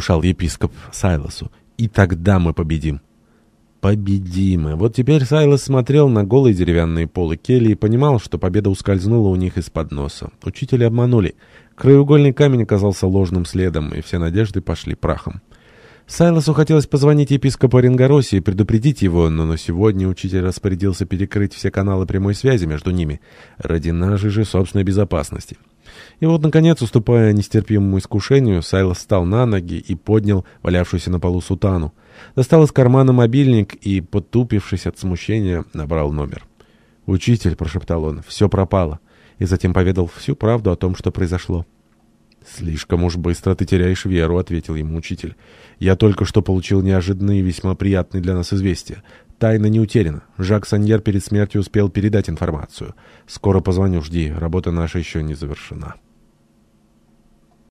внушал епископ Сайлосу. «И тогда мы победим». Победимы. Вот теперь Сайлос смотрел на голые деревянные полы кельи и понимал, что победа ускользнула у них из-под носа. Учителя обманули. Краеугольный камень оказался ложным следом, и все надежды пошли прахом. Сайлосу хотелось позвонить епископу Оренгороси и предупредить его, но на сегодня учитель распорядился перекрыть все каналы прямой связи между ними, ради нашей же собственной безопасности. И вот, наконец, уступая нестерпимому искушению, Сайлос встал на ноги и поднял валявшуюся на полу сутану. Достал из кармана мобильник и, потупившись от смущения, набрал номер. «Учитель», — прошептал он, — «все пропало». И затем поведал всю правду о том, что произошло. «Слишком уж быстро ты теряешь веру», — ответил ему учитель. «Я только что получил неожиданное и весьма приятное для нас известие. Тайна не утеряна. Жак Саньер перед смертью успел передать информацию. Скоро позвоню, жди. Работа наша еще не завершена».